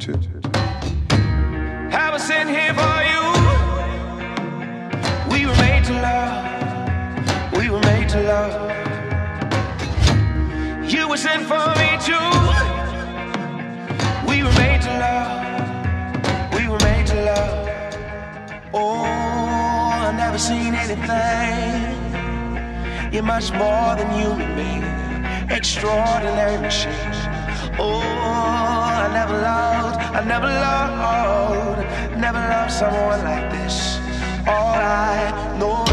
two. I was sent here for you. We were made to love. We were made to love. You were sent for me too. We were made to love. We were made to love. Oh, I've never seen anything. You're much more than human being. Extraordinary machine. Oh, I never loved, never loved, someone like this. All I know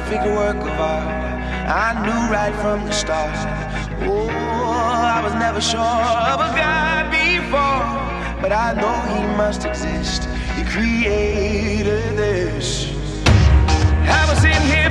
perfect work of art? I knew right from the start. Oh, I was never sure of a God before, but I know He must exist. He created this. I was in here